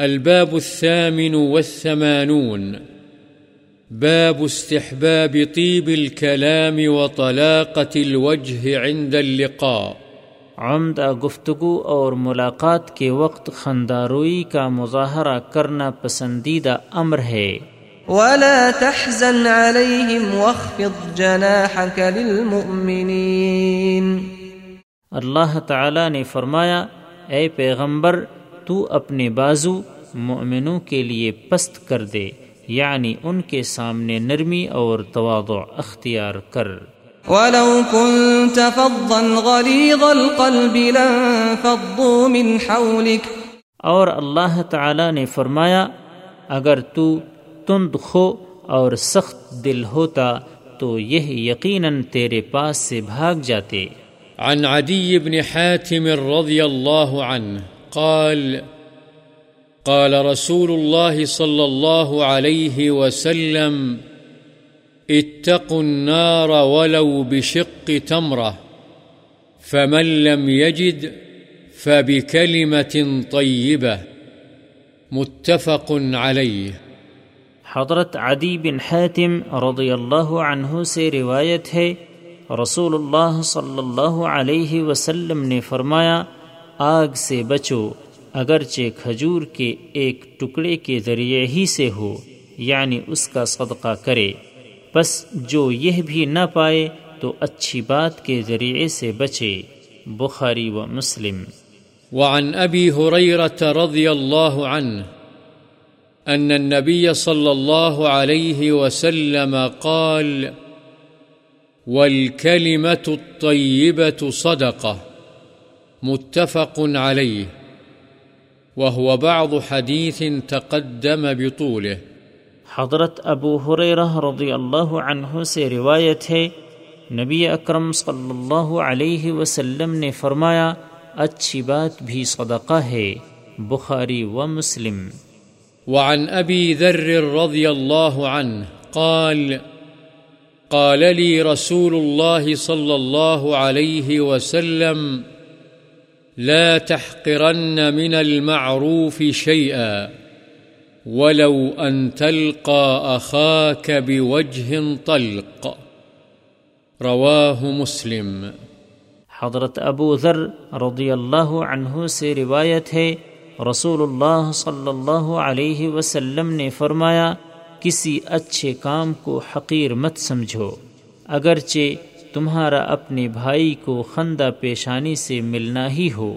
الباب الثامن والثمانون. باب استحباب طيب الكلام وطلاقة الوجه عند اللقاء. عمدہ گفتگو اور ملاقات کے وقت خنداروئی کا مظاہرہ کرنا پسندیدہ امر ہے۔ ولا تحزن عليهم واخفض جناحك للمؤمنين۔ اللہ تعالی نے فرمایا اے پیغمبر تو اپنے بازو مؤمنوں کے لیے پست کر دے یعنی ان کے سامنے نرمی اور تواضع اختیار کر۔ ولو كنت فظا غليظ القلب لانفضوا من حولك۔ اور اللہ تعالی نے فرمایا اگر تو تند خو اور سخت دل ہوتا تو یہ یقیناً تیرے پاس سے بھاگ جاتے۔ عن عدي بن حاتم رضي الله عنه قال قال رسول الله صلى الله عليه وسلم، اتقوا النار ولو بشق تمرة، فمن لم يجد فبكلمة طيبة. متفق عليه. حضرت عدی بن حاتم رضی اللہ عنہ سے روایت ہے، رسول اللہ صلی اللہ علیہ وسلم نے فرمایا آگ سے بچو، اگرچہ کھجور کے ایک ٹکڑے کے ذریعے ہی سے ہو یعنی اس کا صدقہ کرے۔ بس جو یہ بھی نہ پائے تو اچھی بات کے ذریعے سے بچے۔ بخاری و مسلم۔ وعن ابی رضی اللہ عنہ أن النبي صلى الله عليه وسلم قال والكلمة الطيبة صدقة متفق عليه وهو بعض حديث تقدم بطوله. حضرت ابو حریرہ رضی اللہ عنہ سے روایت ہے نبی اکرم صلی اللہ علیہ وسلم نے فرمایا اچھی بات بھی صدقہ ہے بخاری و مسلم۔ وعن أبي ذر رضي الله عنه قال قال لي رسول الله صلى الله عليه وسلم لا تحقرن من المعروف شيئا ولو أن تلقى أخاك بوجه طلق. رواه مسلم. حضرت ابو ذر رضی اللہ عنہ سے روایت ہے رسول اللہ صلی اللہ علیہ وسلم نے فرمایا، کسی اچھے کام کو حقیر مت سمجھو، اگرچہ تمہارا اپنے بھائی کو خندہ پیشانی سے ملنا ہی ہو۔